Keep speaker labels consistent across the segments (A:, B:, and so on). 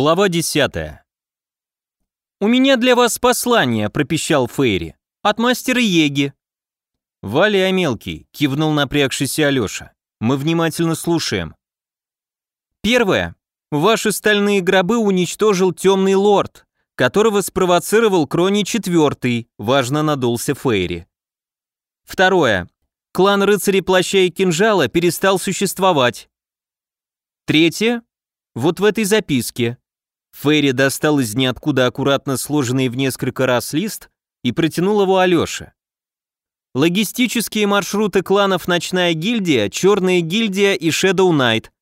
A: Глава 10. «У меня для вас послание», — пропищал Фейри. «От мастера Еги». «Валя мелкий», — кивнул напрягшийся Алёша. «Мы внимательно слушаем». Первое. Ваши стальные гробы уничтожил темный лорд, которого спровоцировал Крони IV, важно надулся Фейри. Второе. Клан рыцарей плаща и кинжала перестал существовать. Третье. Вот в этой записке. Ферри достал из ниоткуда аккуратно сложенный в несколько раз лист и протянул его Алёше. Логистические маршруты кланов «Ночная гильдия», «Черная гильдия» и «Шэдоу Найт».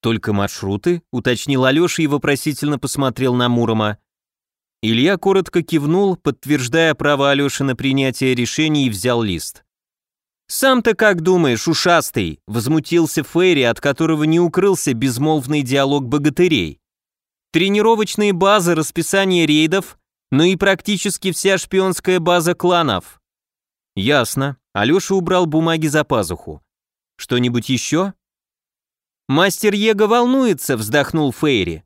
A: «Только маршруты?» — уточнил Алёша и вопросительно посмотрел на Мурома. Илья коротко кивнул, подтверждая право Алёши на принятие решений и взял лист. «Сам-то как думаешь, ушастый?» — возмутился Фейри, от которого не укрылся безмолвный диалог богатырей. «Тренировочные базы, расписание рейдов, ну и практически вся шпионская база кланов». «Ясно». Алёша убрал бумаги за пазуху. «Что-нибудь еще?» «Мастер Его волнуется», — вздохнул Фейри.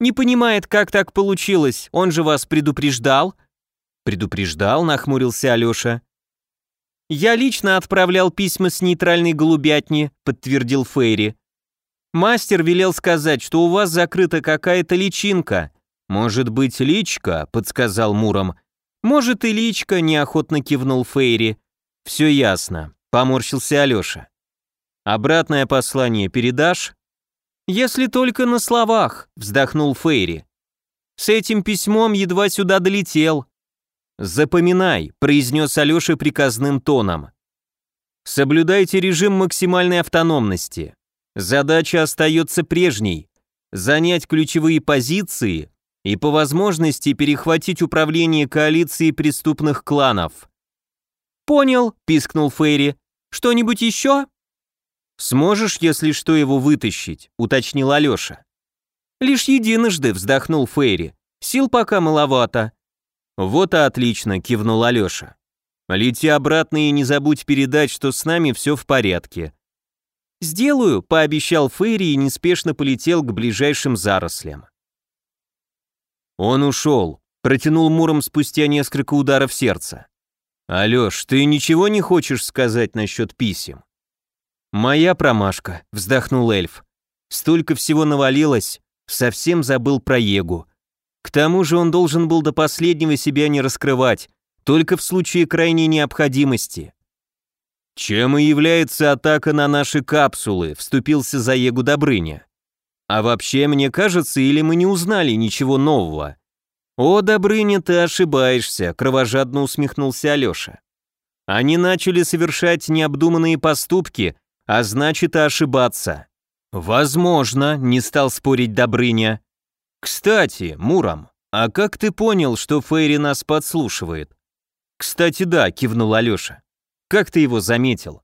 A: «Не понимает, как так получилось, он же вас предупреждал». «Предупреждал», — нахмурился Алёша. «Я лично отправлял письма с нейтральной голубятни», — подтвердил Фейри. «Мастер велел сказать, что у вас закрыта какая-то личинка». «Может быть, личка?» — подсказал Муром. «Может и личка», — неохотно кивнул Фейри. «Все ясно», — поморщился Алеша. «Обратное послание передашь?» «Если только на словах», — вздохнул Фейри. «С этим письмом едва сюда долетел. «Запоминай», — произнес Алеша приказным тоном. «Соблюдайте режим максимальной автономности. Задача остается прежней — занять ключевые позиции и по возможности перехватить управление коалицией преступных кланов». «Понял», — пискнул Фейри. «Что-нибудь еще?» «Сможешь, если что, его вытащить», — уточнил Алеша. «Лишь единожды», — вздохнул Фейри. «Сил пока маловато. «Вот и отлично», — кивнул Алёша. «Лети обратно и не забудь передать, что с нами все в порядке». «Сделаю», — пообещал Фейри и неспешно полетел к ближайшим зарослям. Он ушел, протянул Муром спустя несколько ударов сердца. «Алёш, ты ничего не хочешь сказать насчет писем?» «Моя промашка», — вздохнул эльф. «Столько всего навалилось, совсем забыл про Егу. К тому же он должен был до последнего себя не раскрывать, только в случае крайней необходимости. «Чем и является атака на наши капсулы», — вступился за Егу Добрыня. «А вообще, мне кажется, или мы не узнали ничего нового?» «О, Добрыня, ты ошибаешься», — кровожадно усмехнулся Алеша. «Они начали совершать необдуманные поступки, а значит и ошибаться». «Возможно», — не стал спорить Добрыня. «Кстати, Муром, а как ты понял, что Фейри нас подслушивает?» «Кстати, да», — кивнул Алеша. «Как ты его заметил?»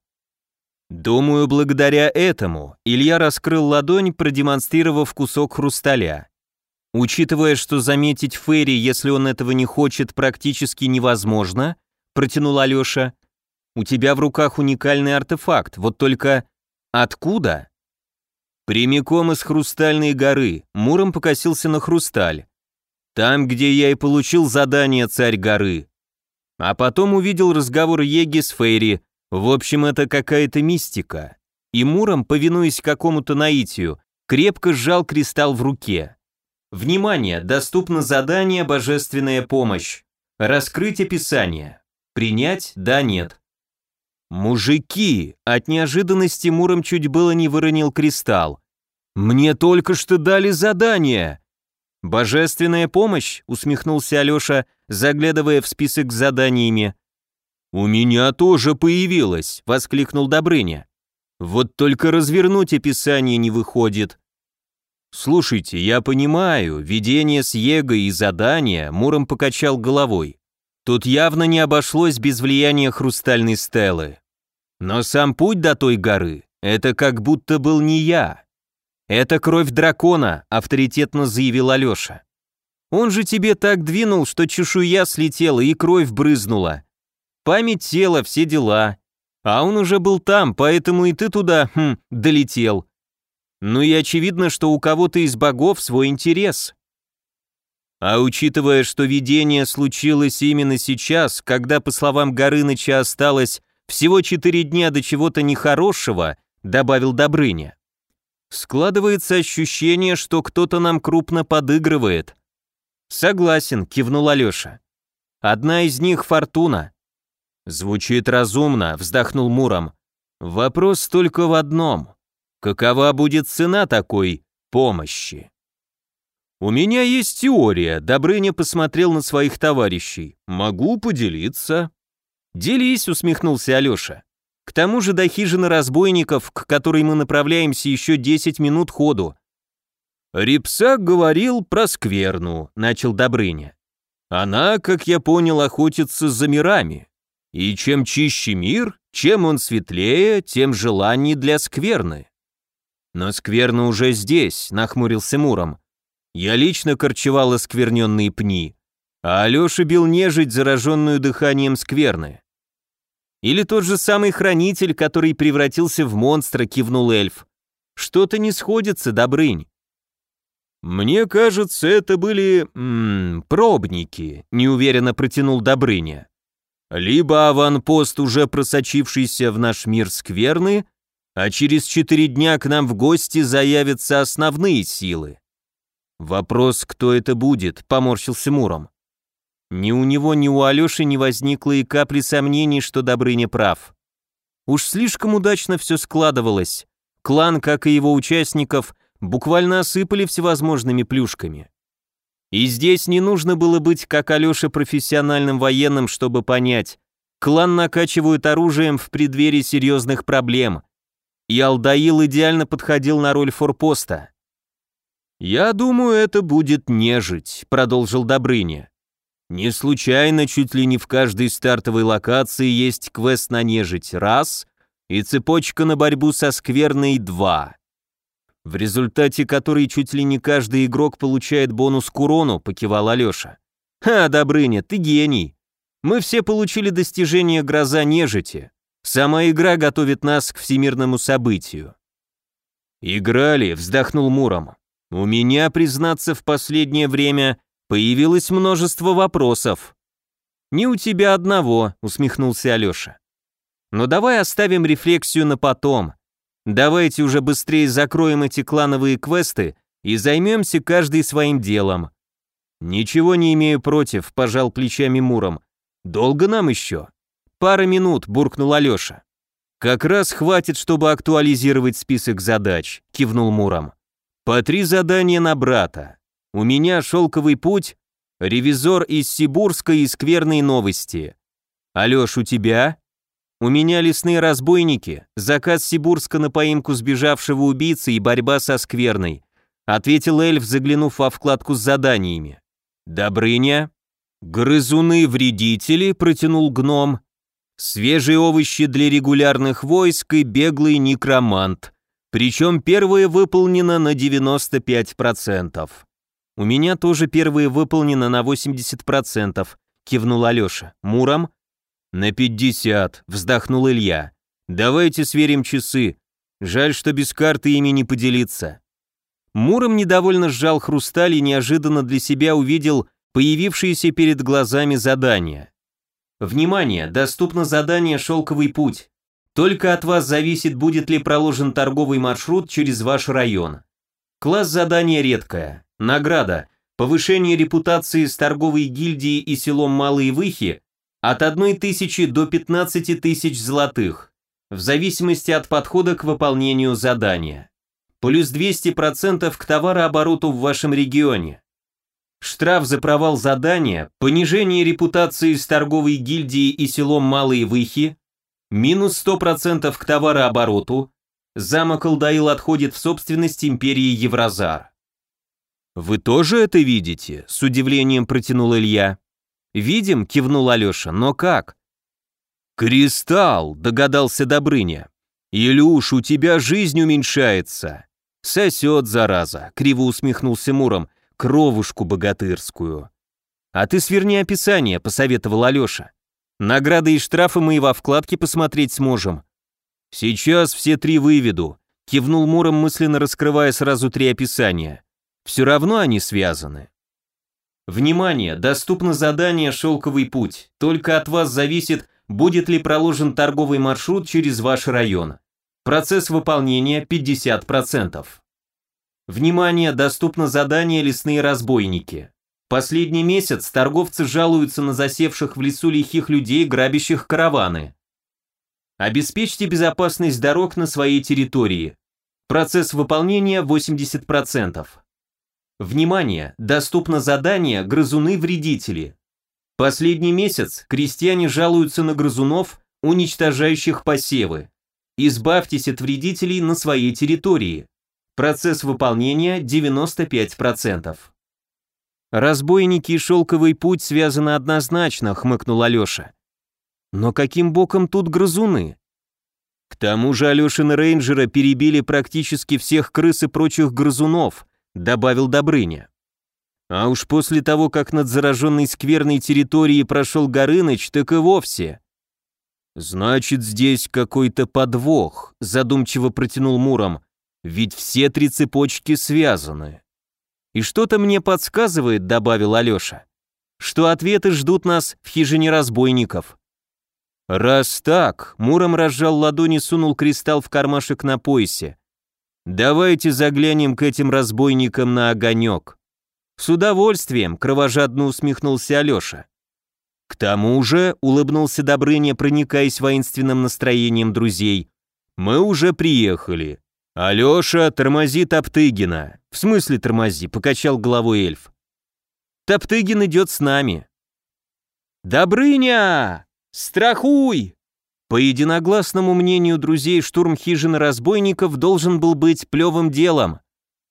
A: «Думаю, благодаря этому Илья раскрыл ладонь, продемонстрировав кусок хрусталя. Учитывая, что заметить Фейри, если он этого не хочет, практически невозможно, протянул Алеша, у тебя в руках уникальный артефакт, вот только откуда? Прямиком из Хрустальной горы, Муром покосился на Хрусталь. Там, где я и получил задание Царь горы. А потом увидел разговор Еги с Фейри, в общем, это какая-то мистика. И Муром, повинуясь какому-то наитию, крепко сжал кристалл в руке. Внимание, доступно задание «Божественная помощь». Раскрыть описание. Принять? Да, нет. «Мужики!» От неожиданности Муром чуть было не выронил кристалл. «Мне только что дали задание!» «Божественная помощь?» — усмехнулся Алеша, заглядывая в список с заданиями. «У меня тоже появилась!» — воскликнул Добрыня. «Вот только развернуть описание не выходит». «Слушайте, я понимаю, видение с Его и задания», — Муром покачал головой. «Тут явно не обошлось без влияния хрустальной стелы. Но сам путь до той горы — это как будто был не я. Это кровь дракона, авторитетно заявил Алёша. Он же тебе так двинул, что чешуя слетела и кровь брызнула. Память тела, все дела. А он уже был там, поэтому и ты туда, хм, долетел. Ну и очевидно, что у кого-то из богов свой интерес. А учитывая, что видение случилось именно сейчас, когда, по словам Горыныча, осталось всего четыре дня до чего-то нехорошего, добавил Добрыня. Складывается ощущение, что кто-то нам крупно подыгрывает. Согласен, кивнул Алёша. Одна из них Фортуна. Звучит разумно, вздохнул Муром. Вопрос только в одном. Какова будет цена такой помощи? У меня есть теория, Добрыня посмотрел на своих товарищей. Могу поделиться. Делись, усмехнулся Алёша. К тому же до хижины разбойников, к которой мы направляемся еще 10 минут ходу. Репсак говорил про скверну, начал Добрыня. Она, как я понял, охотится за мирами. И чем чище мир, чем он светлее, тем желаний для скверны. Но скверна уже здесь, нахмурился Муром. Я лично корчевал оскверненные пни, а Алеша бил нежить, зараженную дыханием скверны. Или тот же самый хранитель, который превратился в монстра, кивнул эльф. Что-то не сходится, Добрынь. Мне кажется, это были м -м, пробники, неуверенно протянул Добрыня. Либо аванпост, уже просочившийся в наш мир скверны, а через четыре дня к нам в гости заявятся основные силы. Вопрос, кто это будет, поморщился Муром. Ни у него, ни у Алёши не возникло и капли сомнений, что Добрыня прав. Уж слишком удачно все складывалось. Клан, как и его участников, буквально осыпали всевозможными плюшками. И здесь не нужно было быть, как Алёша, профессиональным военным, чтобы понять. Клан накачивают оружием в преддверии серьезных проблем. И Алдаил идеально подходил на роль форпоста. «Я думаю, это будет нежить», — продолжил Добрыня. Не случайно чуть ли не в каждой стартовой локации есть квест на нежить раз и цепочка на борьбу со скверной два. В результате которой чуть ли не каждый игрок получает бонус к урону, покивал Алёша. «Ха, Добрыня, ты гений! Мы все получили достижение гроза нежити. Сама игра готовит нас к всемирному событию». «Играли», — вздохнул Муром. «У меня, признаться, в последнее время Появилось множество вопросов. «Не у тебя одного», — усмехнулся Алёша. «Но давай оставим рефлексию на потом. Давайте уже быстрее закроем эти клановые квесты и займемся каждый своим делом». «Ничего не имею против», — пожал плечами Муром. «Долго нам еще?» «Пара минут», — буркнул Алёша. «Как раз хватит, чтобы актуализировать список задач», — кивнул Муром. «По три задания на брата. У меня шелковый путь, ревизор из Сибурска и скверные новости. Алёш, у тебя? У меня лесные разбойники, заказ Сибурска на поимку сбежавшего убийцы и борьба со скверной, ответил эльф, заглянув во вкладку с заданиями. Добрыня? Грызуны-вредители, протянул гном. Свежие овощи для регулярных войск и беглый некромант. Причем первое выполнено на 95%. «У меня тоже первые выполнено на 80%, кивнул Алёша. «Муром?» «На 50», — вздохнул Илья. «Давайте сверим часы. Жаль, что без карты ими не поделиться». Муром недовольно сжал хрусталь и неожиданно для себя увидел появившееся перед глазами задание. Внимание! Доступно задание «Шелковый путь». Только от вас зависит, будет ли проложен торговый маршрут через ваш район. Класс задания редкое. Награда. Повышение репутации с торговой гильдией и селом Малые Выхи от 1 тысячи до 15 тысяч золотых, в зависимости от подхода к выполнению задания. Плюс 200% к товарообороту в вашем регионе. Штраф за провал задания, понижение репутации с торговой гильдией и селом Малые Выхи, минус 100% к товарообороту, замок Алдаил отходит в собственность империи Евразар. «Вы тоже это видите?» — с удивлением протянул Илья. «Видим», — кивнул Алеша, — «но как?» «Кристалл», — догадался Добрыня. «Илюш, у тебя жизнь уменьшается». «Сосет, зараза», — криво усмехнулся Муром, — «кровушку богатырскую». «А ты сверни описание», — посоветовал Алеша. «Награды и штрафы мы и во вкладке посмотреть сможем». «Сейчас все три выведу», — кивнул Муром, мысленно раскрывая сразу три описания. Все равно они связаны. Внимание, доступно задание «Шелковый путь». Только от вас зависит, будет ли проложен торговый маршрут через ваш район. Процесс выполнения 50%. Внимание, доступно задание «Лесные разбойники». Последний месяц торговцы жалуются на засевших в лесу лихих людей, грабящих караваны. Обеспечьте безопасность дорог на своей территории. Процесс выполнения 80%. Внимание! Доступно задание «Грызуны-вредители». Последний месяц крестьяне жалуются на грызунов, уничтожающих посевы. Избавьтесь от вредителей на своей территории. Процесс выполнения 95%. «Разбойники и шелковый путь связаны однозначно», — хмыкнул Алеша. «Но каким боком тут грызуны?» К тому же Алешины рейнджера перебили практически всех крыс и прочих грызунов, добавил Добрыня. А уж после того, как над зараженной скверной территорией прошел Горыныч, так и вовсе. «Значит, здесь какой-то подвох», — задумчиво протянул Муром, «ведь все три цепочки связаны». «И что-то мне подсказывает», — добавил Алеша, «что ответы ждут нас в хижине разбойников». «Раз так», — Муром разжал ладони, сунул кристалл в кармашек на поясе. «Давайте заглянем к этим разбойникам на огонек». «С удовольствием», — кровожадно усмехнулся Алеша. «К тому же», — улыбнулся Добрыня, проникаясь воинственным настроением друзей, «мы уже приехали. «Алёша, тормози Топтыгина». «В смысле тормози?» — покачал головой эльф. «Топтыгин идет с нами». «Добрыня! Страхуй!» По единогласному мнению друзей, штурм хижины разбойников должен был быть плевым делом.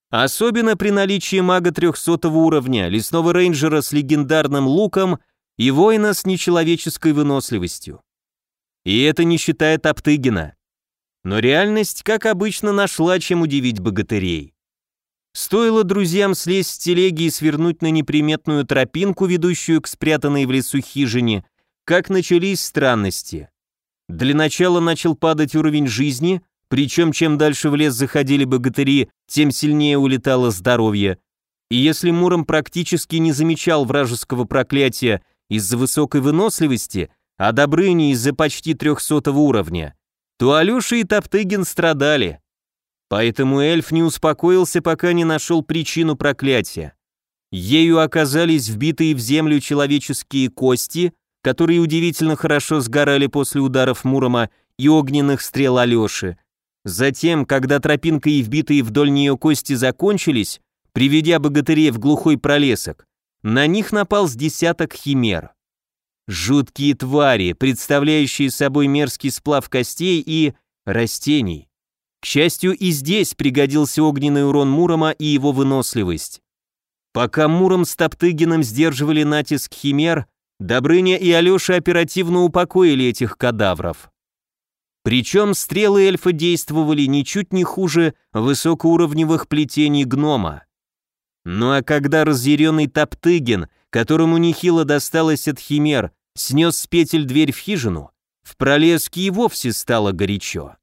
A: Особенно при наличии мага 300 уровня, лесного рейнджера с легендарным луком и воина с нечеловеческой выносливостью. И это не считая Топтыгина. Но реальность, как обычно, нашла, чем удивить богатырей. Стоило друзьям слезть с телеги и свернуть на неприметную тропинку, ведущую к спрятанной в лесу хижине, как начались странности. Для начала начал падать уровень жизни, причем чем дальше в лес заходили богатыри, тем сильнее улетало здоровье. И если Муром практически не замечал вражеского проклятия из-за высокой выносливости, а Добрыни из-за почти 300 уровня, то Алёша и Топтыгин страдали. Поэтому эльф не успокоился, пока не нашел причину проклятия. Ею оказались вбитые в землю человеческие кости, которые удивительно хорошо сгорали после ударов Мурома и огненных стрел Алёши. Затем, когда тропинка и вбитые вдоль нее кости закончились, приведя богатырей в глухой пролесок, на них напал с десяток химер. Жуткие твари, представляющие собой мерзкий сплав костей и растений. К счастью, и здесь пригодился огненный урон Мурома и его выносливость. Пока Муром с Топтыгиным сдерживали натиск химер, Добрыня и Алеша оперативно упокоили этих кадавров. Причем стрелы эльфа действовали ничуть не хуже высокоуровневых плетений гнома. Ну а когда разъяренный Топтыгин, которому нехило досталось от химер, снес с петель дверь в хижину, в пролеске и вовсе стало горячо.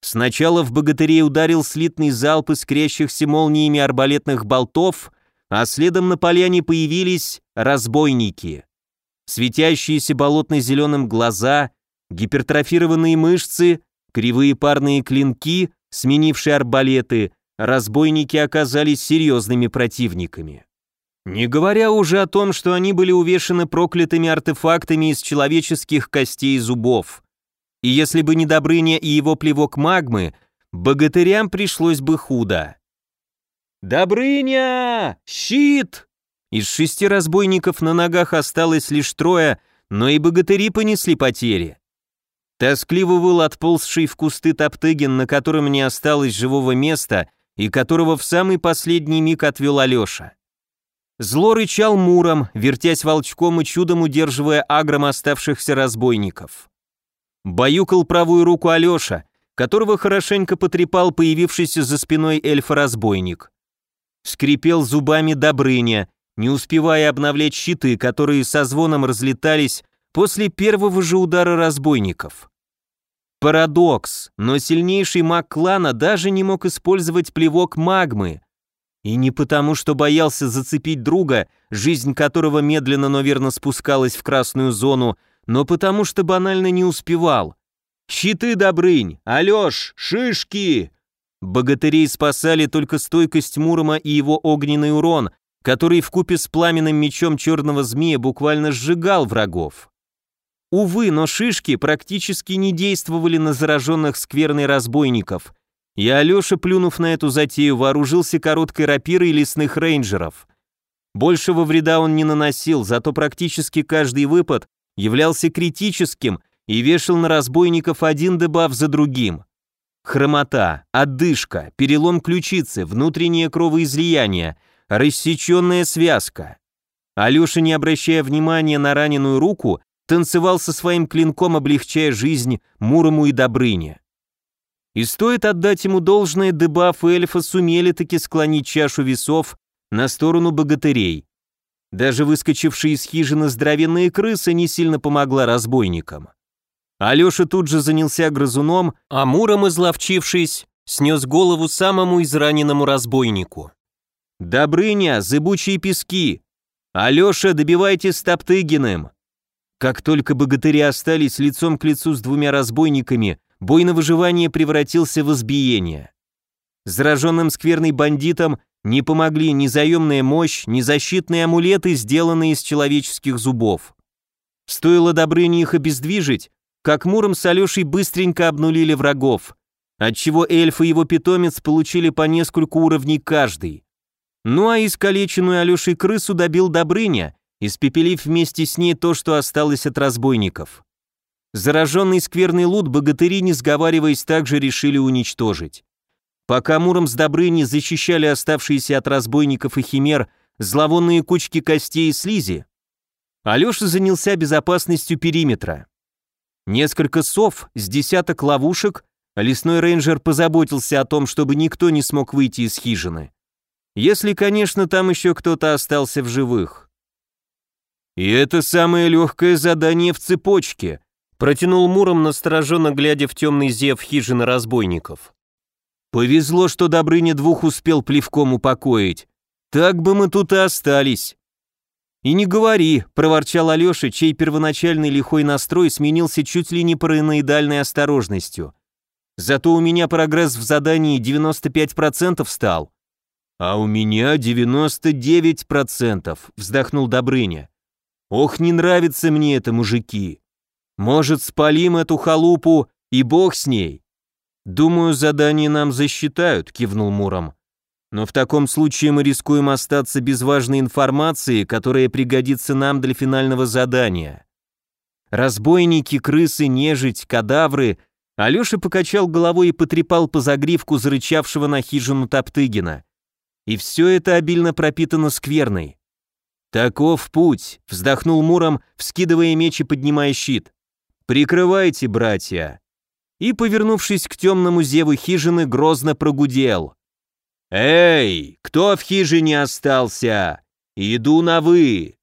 A: Сначала в богатырей ударил слитный залп искрящихся молниями арбалетных болтов, а следом на поляне появились разбойники. Светящиеся болотно-зеленым глаза, гипертрофированные мышцы, кривые парные клинки, сменившие арбалеты, разбойники оказались серьезными противниками. Не говоря уже о том, что они были увешаны проклятыми артефактами из человеческих костей и зубов. И если бы не Добрыня и его плевок магмы, богатырям пришлось бы худо. «Добрыня! Щит!» Из шести разбойников на ногах осталось лишь трое, но и богатыри понесли потери. Тоскливо выл отползший в кусты Топтыгин, на котором не осталось живого места и которого в самый последний миг отвел Алеша. Зло рычал муром, вертясь волчком и чудом удерживая агром оставшихся разбойников. Баюкал правую руку Алеша, которого хорошенько потрепал появившийся за спиной эльфа-разбойник. Скрипел зубами Добрыня, не успевая обновлять щиты, которые со звоном разлетались после первого же удара разбойников. Парадокс, но сильнейший маг клана даже не мог использовать плевок магмы. И не потому, что боялся зацепить друга, жизнь которого медленно, но верно спускалась в красную зону, но потому что банально не успевал. «Щиты, Добрынь! Алёш! Шишки!» Богатырей спасали только стойкость Мурома и его огненный урон, который вкупе с пламенным мечом черного змея буквально сжигал врагов. Увы, но шишки практически не действовали на зараженных скверной разбойников, и Алеша, плюнув на эту затею, вооружился короткой рапирой лесных рейнджеров. Большего вреда он не наносил, зато практически каждый выпад являлся критическим и вешал на разбойников один дебаф за другим. Хромота, отдышка, перелом ключицы, внутреннее кровоизлияние, рассеченная связка. Алеша, не обращая внимания на раненую руку, танцевал со своим клинком, облегчая жизнь Мурому и Добрыне. И стоит отдать ему должное, дебаф и эльфа сумели таки склонить чашу весов на сторону богатырей. Даже выскочившие из хижины здоровенные крысы не сильно помогла разбойникам. Алеша тут же занялся грызуном, а Муром, изловчившись, снес голову самому израненному разбойнику. «Добрыня, зыбучие пески! Алеша, добивайте Топтыгиным!» Как только богатыри остались лицом к лицу с двумя разбойниками, бой на выживание превратился в избиение. Зараженным скверной бандитам не помогли ни заемная мощь, ни защитные амулеты, сделанные из человеческих зубов. Стоило Добрыне их обездвижить, как Муром с Алешей быстренько обнулили врагов, отчего эльф и его питомец получили по несколько уровней каждый. Ну а искалеченную Алешей крысу добил Добрыня, испепелив вместе с ней то, что осталось от разбойников. Зараженный скверный лут богатыри, не сговариваясь, также решили уничтожить. Пока Муром с Добрыней защищали оставшиеся от разбойников и химер зловонные кучки костей и слизи, Алеша занялся безопасностью периметра. Несколько сов с десяток ловушек, лесной рейнджер позаботился о том, чтобы никто не смог выйти из хижины. Если, конечно, там еще кто-то остался в живых. «И это самое легкое задание в цепочке», протянул Муром, настороженно глядя в темный зев хижины разбойников. «Повезло, что Добрыня двух успел плевком упокоить. Так бы мы тут и остались». «И не говори», — проворчал Алеша, чей первоначальный лихой настрой сменился чуть ли не параноидальной осторожностью. «Зато у меня прогресс в задании 95% стал». «А у меня 99%, — вздохнул Добрыня. Ох, не нравится мне это, мужики. Может, спалим эту халупу и бог с ней? Думаю, задание нам засчитают, кивнул Муром. Но в таком случае мы рискуем остаться без важной информации, которая пригодится нам для финального задания. Разбойники, крысы, нежить, кадавры. Алёша покачал головой и потрепал по загривку зарычавшего на хижину Топтыгина. И все это обильно пропитано скверной. «Таков путь», — вздохнул Муром, вскидывая меч и поднимая щит. «Прикрывайте, братья!» И, повернувшись к темному зеву хижины, грозно прогудел. «Эй, кто в хижине остался? Иду на «вы».